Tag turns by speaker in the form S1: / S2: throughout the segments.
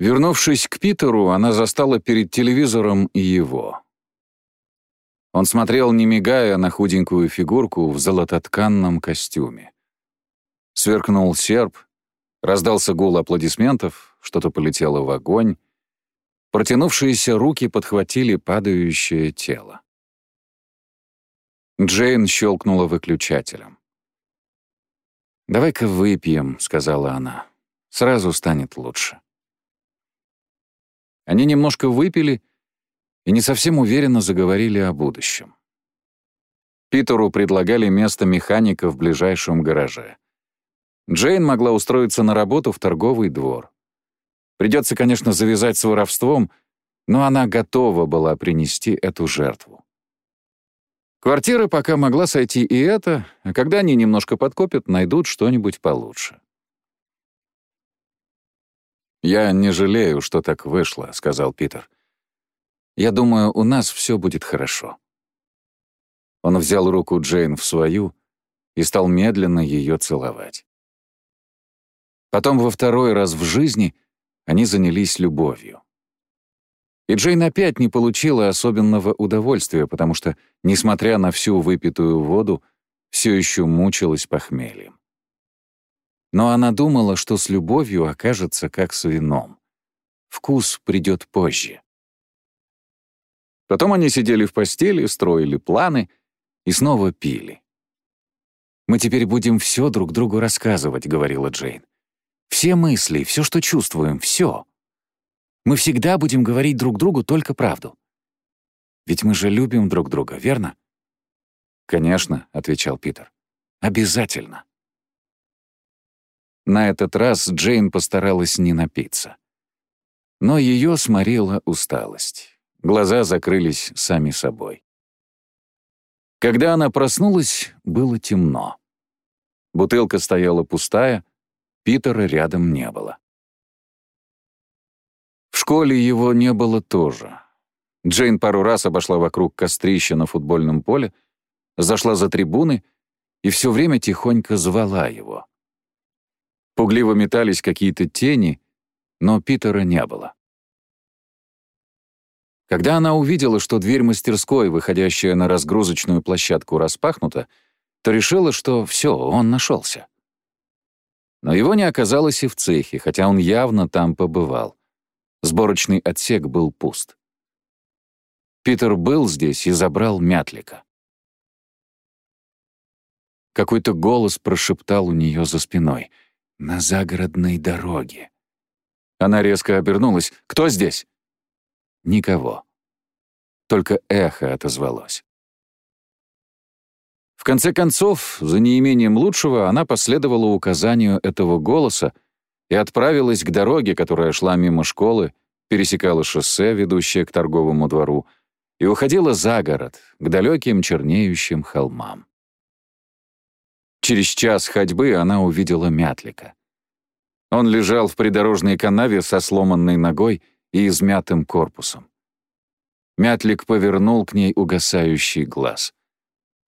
S1: Вернувшись к Питеру, она застала перед телевизором и его. Он смотрел, не мигая, на худенькую фигурку в золототканном костюме. Сверкнул серп, раздался гул аплодисментов, что-то полетело в огонь. Протянувшиеся руки подхватили падающее тело. Джейн щелкнула выключателем. «Давай-ка выпьем», — сказала она. «Сразу станет лучше». Они немножко выпили и не совсем уверенно заговорили о будущем. Питеру предлагали место механика в ближайшем гараже. Джейн могла устроиться на работу в торговый двор. Придется, конечно, завязать с воровством, но она готова была принести эту жертву. Квартира пока могла сойти и это, а когда они немножко подкопят, найдут что-нибудь получше. «Я не жалею, что так вышло», — сказал Питер. «Я думаю, у нас все будет хорошо». Он взял руку Джейн в свою и стал медленно ее целовать. Потом во второй раз в жизни они занялись любовью. И Джейн опять не получила особенного удовольствия, потому что, несмотря на всю выпитую воду, все еще мучилась похмельем. Но она думала, что с любовью окажется как с вином. Вкус придет позже. Потом они сидели в постели, строили планы и снова пили. «Мы теперь будем все друг другу рассказывать», — говорила Джейн. «Все мысли, все, что чувствуем, все. Мы всегда будем говорить друг другу только правду. Ведь мы же любим друг друга, верно?» «Конечно», — отвечал Питер. «Обязательно». На этот раз Джейн постаралась не напиться. Но ее сморила усталость. Глаза закрылись сами собой. Когда она проснулась, было темно. Бутылка стояла пустая, Питера рядом не было. В школе его не было тоже. Джейн пару раз обошла вокруг кострища на футбольном поле, зашла за трибуны и все время тихонько звала его. Пугливо метались какие-то тени, но Питера не было. Когда она увидела, что дверь мастерской, выходящая на разгрузочную площадку, распахнута, то решила, что все, он нашелся. Но его не оказалось и в цехе, хотя он явно там побывал. Сборочный отсек был пуст. Питер был здесь и забрал мятлика. Какой-то голос прошептал у нее за спиной — на загородной дороге. Она резко обернулась. «Кто здесь?» Никого. Только эхо отозвалось. В конце концов, за неимением лучшего, она последовала указанию этого голоса и отправилась к дороге, которая шла мимо школы, пересекала шоссе, ведущее к торговому двору, и уходила за город, к далеким чернеющим холмам. Через час ходьбы она увидела Мятлика. Он лежал в придорожной канаве со сломанной ногой и измятым корпусом. Мятлик повернул к ней угасающий глаз.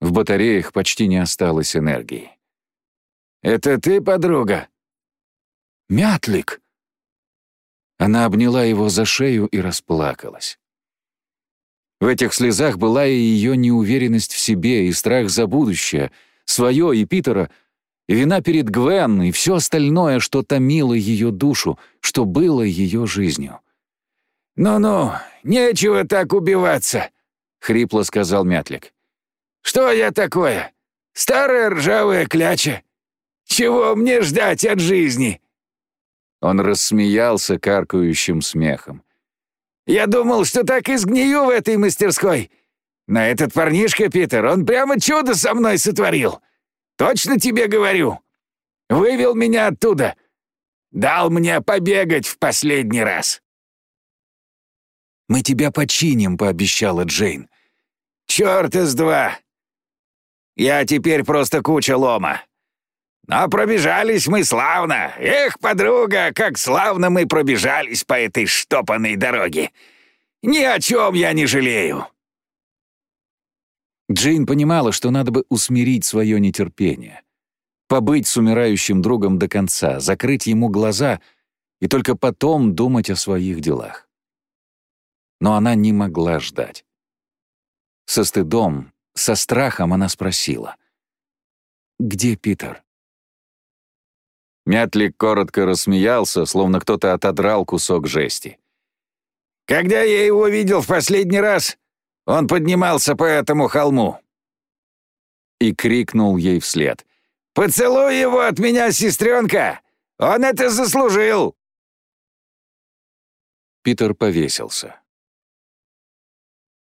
S1: В батареях почти не осталось энергии. «Это ты, подруга?» «Мятлик!» Она обняла его за шею и расплакалась. В этих слезах была и ее неуверенность в себе, и страх за будущее, свое и Питера, и вина перед Гвен, и все остальное, что томило ее душу, что было ее жизнью. «Ну-ну, нечего так убиваться», — хрипло сказал Мятлик. «Что я такое? Старая ржавая кляча? Чего мне ждать от жизни?» Он рассмеялся каркающим смехом. «Я думал, что так и сгнию в этой мастерской. Но этот парнишка, Питер, он прямо чудо со мной сотворил. Точно тебе говорю. Вывел меня оттуда. Дал мне побегать в последний раз. «Мы тебя починим», — пообещала Джейн. «Чёрт из два! Я теперь просто куча лома. Но пробежались мы славно. Эх, подруга, как славно мы пробежались по этой штопанной дороге. Ни о чем я не жалею». Джейн понимала, что надо бы усмирить свое нетерпение, побыть с умирающим другом до конца, закрыть ему глаза и только потом думать о своих делах. Но она не могла ждать. Со стыдом, со страхом она спросила. «Где Питер?» Мятлик коротко рассмеялся, словно кто-то отодрал кусок жести.
S2: «Когда я его видел в последний раз, он поднимался по этому холму».
S1: И крикнул ей вслед.
S2: «Поцелуй его от меня, сестренка! Он это заслужил!»
S1: Питер повесился.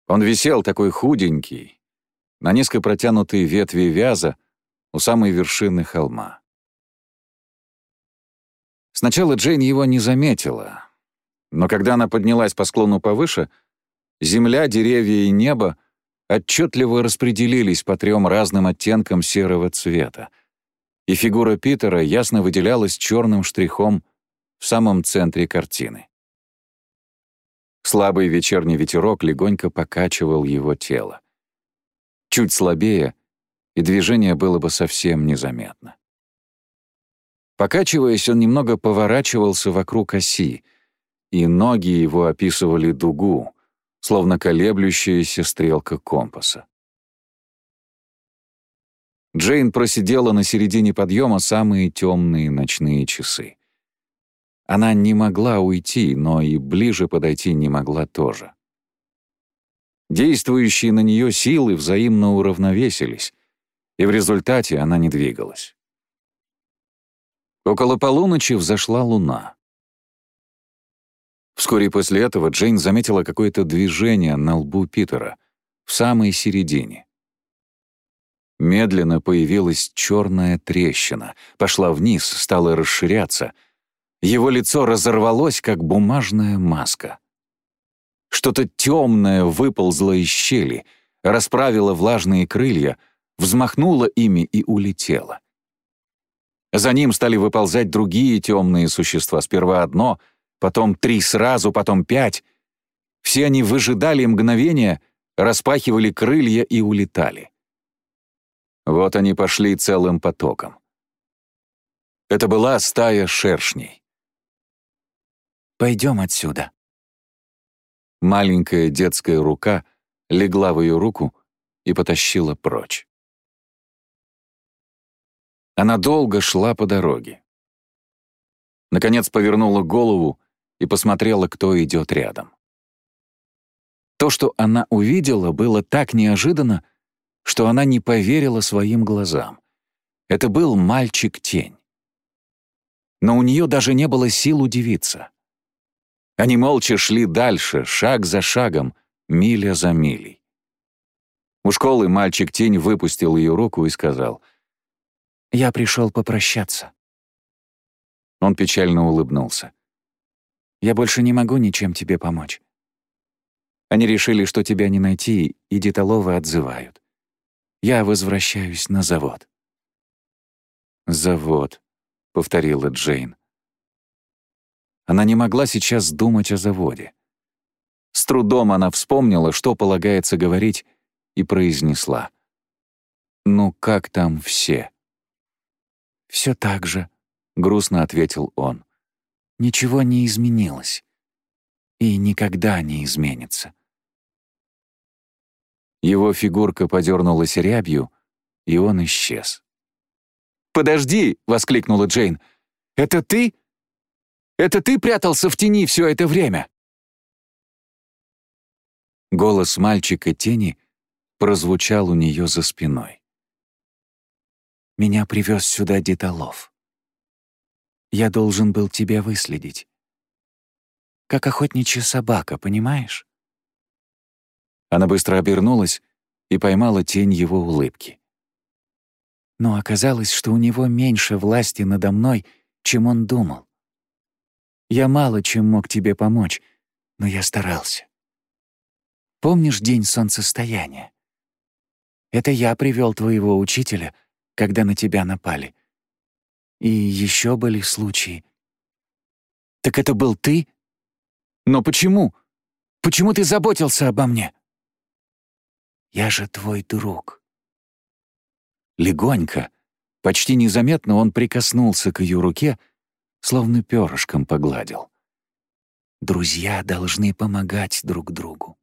S1: Он висел такой худенький, на низко протянутые ветви вяза у самой вершины холма. Сначала Джейн его не заметила, но когда она поднялась по склону повыше, земля, деревья и небо отчетливо распределились по трем разным оттенкам серого цвета, и фигура Питера ясно выделялась черным штрихом в самом центре картины. Слабый вечерний ветерок легонько покачивал его тело. Чуть слабее, и движение было бы совсем незаметно. Покачиваясь, он немного поворачивался вокруг оси, и ноги его описывали дугу, словно колеблющаяся стрелка компаса. Джейн просидела на середине подъема самые темные ночные часы. Она не могла уйти, но и ближе подойти не могла тоже. Действующие на нее силы взаимно уравновесились, и в результате она не двигалась. Около полуночи взошла луна. Вскоре после этого Джейн заметила какое-то движение на лбу Питера, в самой середине. Медленно появилась черная трещина, пошла вниз, стала расширяться. Его лицо разорвалось, как бумажная маска. Что-то темное выползло из щели, расправило влажные крылья, взмахнуло ими и улетело. За ним стали выползать другие темные существа. Сперва одно, потом три сразу, потом пять. Все они выжидали мгновения, распахивали крылья и улетали. Вот они пошли целым потоком. Это была стая шершней. «Пойдем отсюда». Маленькая детская рука легла в ее руку и потащила прочь. Она долго шла по дороге. Наконец повернула голову и посмотрела, кто идет рядом. То, что она увидела, было так неожиданно, что она не поверила своим глазам. Это был мальчик-тень. Но у нее даже не было сил удивиться. Они молча шли дальше, шаг за шагом, миля за милей. У школы мальчик-тень выпустил ее руку и сказал — я пришел попрощаться». Он печально улыбнулся. «Я больше не могу ничем тебе помочь. Они решили, что тебя не найти, и детоловы отзывают. Я возвращаюсь на завод». «Завод», — повторила Джейн. Она не могла сейчас думать о заводе. С трудом она вспомнила, что полагается говорить, и произнесла. «Ну как там все?» «Все так же», — грустно ответил он. «Ничего не изменилось. И никогда не изменится». Его фигурка подернулась рябью, и он исчез. «Подожди!» — воскликнула Джейн. «Это ты? Это ты прятался в тени все это время?» Голос мальчика тени прозвучал у нее за спиной. Меня привез сюда Деталов. Я должен был тебя выследить. Как охотничья собака, понимаешь? Она быстро обернулась и поймала тень его улыбки. Но оказалось, что у него меньше власти надо мной, чем он думал. Я мало чем мог тебе помочь, но я старался. Помнишь день солнцестояния? Это я привел твоего учителя — когда на тебя напали. И еще были случаи. Так это был ты? Но почему? Почему ты заботился обо мне? Я же твой друг. Легонько, почти незаметно он прикоснулся к ее руке, словно перышком погладил. Друзья должны помогать друг другу.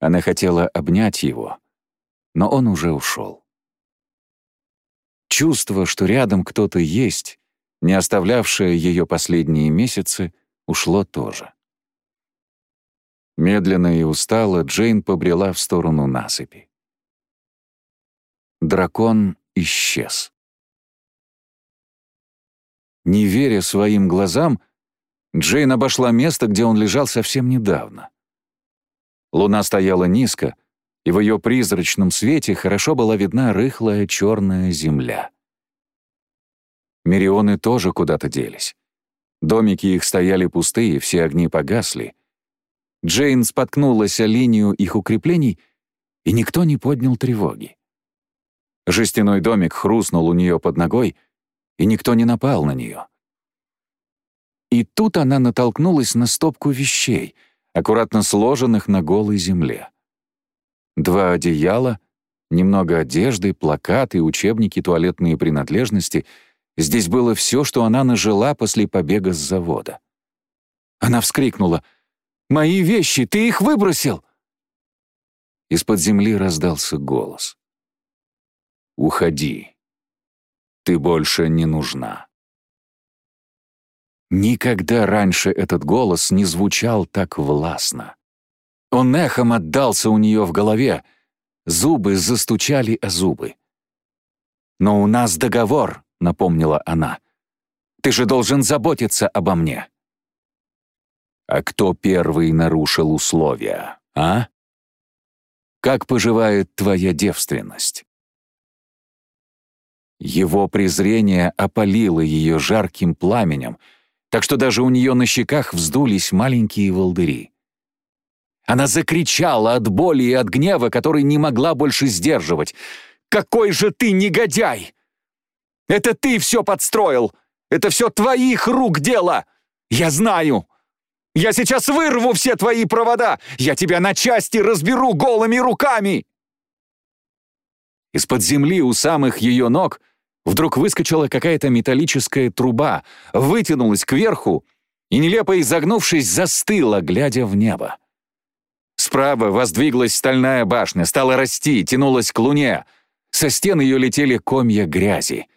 S1: Она хотела обнять его, но он уже ушел. Чувство, что рядом кто-то есть, не оставлявшее ее последние месяцы, ушло тоже. Медленно и устало Джейн побрела в сторону насыпи. Дракон исчез. Не веря своим глазам, Джейн обошла место, где он лежал совсем недавно. Луна стояла низко, и в ее призрачном свете хорошо была видна рыхлая черная земля. Мирионы тоже куда-то делись. Домики их стояли пустые, все огни погасли. Джейн споткнулась о линию их укреплений, и никто не поднял тревоги. Жестяной домик хрустнул у нее под ногой, и никто не напал на нее. И тут она натолкнулась на стопку вещей, аккуратно сложенных на голой земле. Два одеяла, немного одежды, плакаты, учебники, туалетные принадлежности — Здесь было все, что она нажила после побега с завода. Она вскрикнула. «Мои вещи! Ты их выбросил!» Из-под земли раздался голос. «Уходи. Ты больше не нужна». Никогда раньше этот голос не звучал так властно. Он эхом отдался у нее в голове, зубы застучали о зубы. «Но у нас договор», напомнила она. «Ты же должен заботиться обо мне». «А кто первый нарушил условия, а? Как поживает твоя девственность?» Его презрение опалило ее жарким пламенем, так что даже у нее на щеках вздулись маленькие волдыри. Она закричала от боли и от гнева, который не могла больше сдерживать. «Какой же ты негодяй! Это ты все подстроил! Это все твоих рук дело! Я знаю! Я сейчас вырву все твои провода! Я тебя на части разберу голыми руками!» Из-под земли у самых ее ног вдруг выскочила какая-то металлическая труба, вытянулась кверху и, нелепо изогнувшись, застыла, глядя в небо. Справа воздвиглась стальная башня, стала расти, тянулась к луне. Со стен ее летели комья грязи.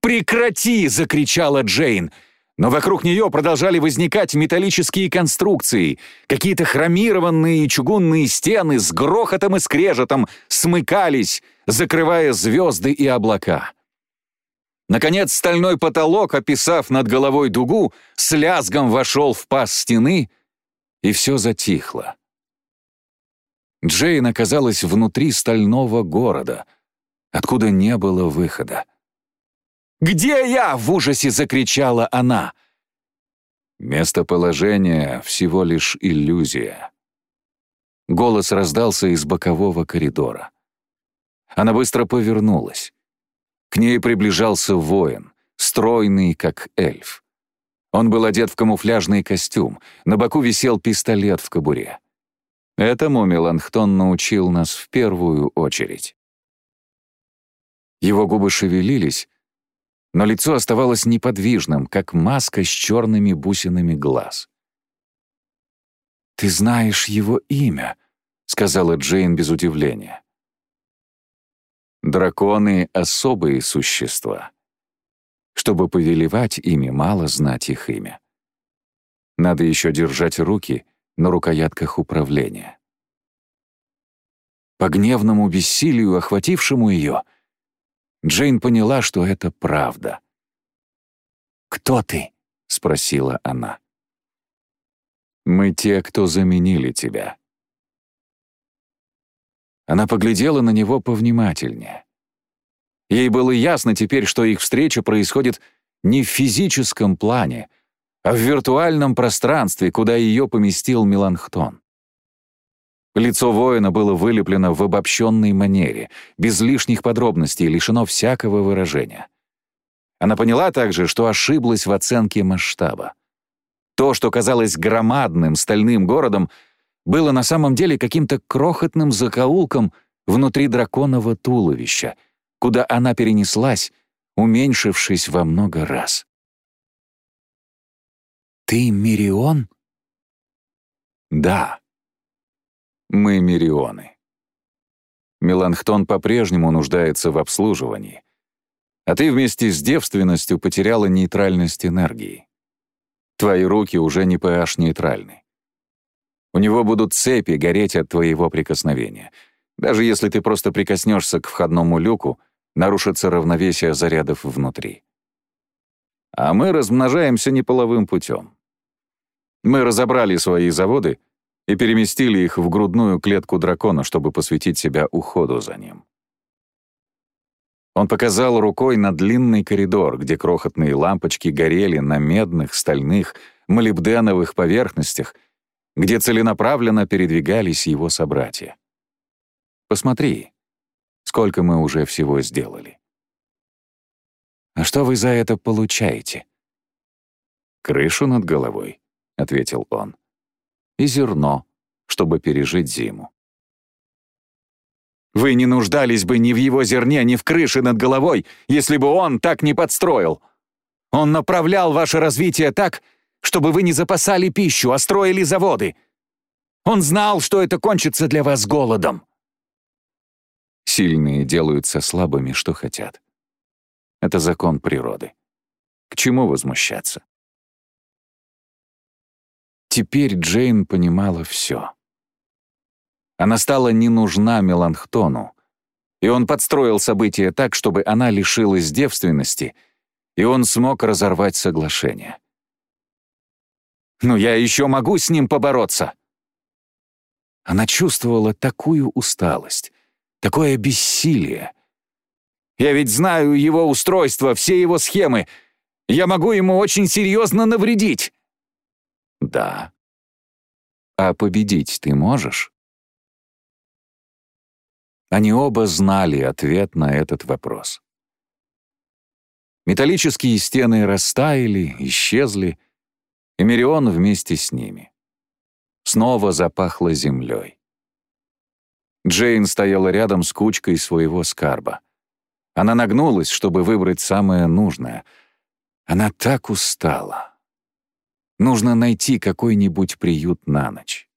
S1: «Прекрати!» — закричала Джейн. Но вокруг нее продолжали возникать металлические конструкции, какие-то хромированные чугунные стены с грохотом и скрежетом смыкались, закрывая звезды и облака. Наконец, стальной потолок, описав над головой дугу, с лязгом вошел в паз стены, и все затихло. Джейн оказалась внутри стального города, откуда не было выхода. Где я?» — в ужасе закричала она. Местоположение — всего лишь иллюзия. Голос раздался из бокового коридора. Она быстро повернулась. К ней приближался воин, стройный, как эльф. Он был одет в камуфляжный костюм, на боку висел пистолет в кобуре. Этому Меланхтон научил нас в первую очередь. Его губы шевелились, но лицо оставалось неподвижным, как маска с черными бусинами глаз. «Ты знаешь его имя», — сказала Джейн без удивления. «Драконы — особые существа. Чтобы повелевать ими, мало знать их имя. Надо еще держать руки на рукоятках управления». По гневному бессилию, охватившему ее, — Джейн поняла, что это правда. «Кто ты?» — спросила она. «Мы те, кто заменили тебя». Она поглядела на него повнимательнее. Ей было ясно теперь, что их встреча происходит не в физическом плане, а в виртуальном пространстве, куда ее поместил Меланхтон. Лицо воина было вылеплено в обобщенной манере, без лишних подробностей, лишено всякого выражения. Она поняла также, что ошиблась в оценке масштаба. То, что казалось громадным стальным городом, было на самом деле каким-то крохотным закоулком внутри драконового туловища, куда она перенеслась, уменьшившись во много раз. «Ты Мирион?» «Да. Мы Мирионы». Меланхтон по-прежнему нуждается в обслуживании, а ты вместе с девственностью потеряла нейтральность энергии. Твои руки уже не pH-нейтральны. У него будут цепи гореть от твоего прикосновения. Даже если ты просто прикоснешься к входному люку, нарушится равновесие зарядов внутри. А мы размножаемся неполовым путем. Мы разобрали свои заводы и переместили их в грудную клетку дракона, чтобы посвятить себя уходу за ним. Он показал рукой на длинный коридор, где крохотные лампочки горели на медных, стальных, молибденовых поверхностях, где целенаправленно передвигались его собратья. «Посмотри, сколько мы уже всего сделали». «А что вы за это получаете?» «Крышу над головой», — ответил он, — «и зерно, чтобы пережить зиму». Вы не нуждались бы ни в его зерне, ни в крыше над головой, если бы он так не подстроил. Он направлял ваше развитие так, чтобы вы не запасали пищу, а строили заводы. Он знал, что это кончится для вас голодом. Сильные делаются слабыми, что хотят. Это закон природы. К чему возмущаться? Теперь Джейн понимала все. Она стала не нужна Меланхтону, и он подстроил события так, чтобы она лишилась девственности, и он смог разорвать соглашение. «Но я еще могу с ним побороться!» Она чувствовала такую усталость, такое бессилие. «Я ведь знаю его устройство, все его схемы. Я могу ему очень серьезно навредить!» «Да. А победить ты можешь?» Они оба знали ответ на этот вопрос. Металлические стены растаяли, исчезли, и Мирион вместе с ними. Снова запахло землей. Джейн стояла рядом с кучкой своего скарба. Она нагнулась, чтобы выбрать самое нужное. Она так устала. Нужно найти какой-нибудь приют на ночь.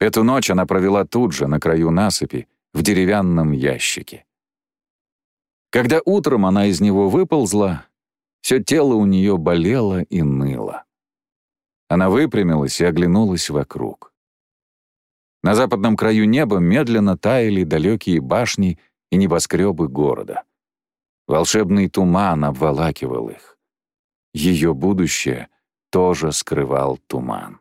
S1: Эту ночь она провела тут же, на краю насыпи, в деревянном ящике. Когда утром она из него выползла, все тело у нее болело и ныло. Она выпрямилась и оглянулась вокруг. На западном краю неба медленно таяли далекие башни и небоскребы города. Волшебный туман обволакивал их. Ее будущее тоже скрывал туман.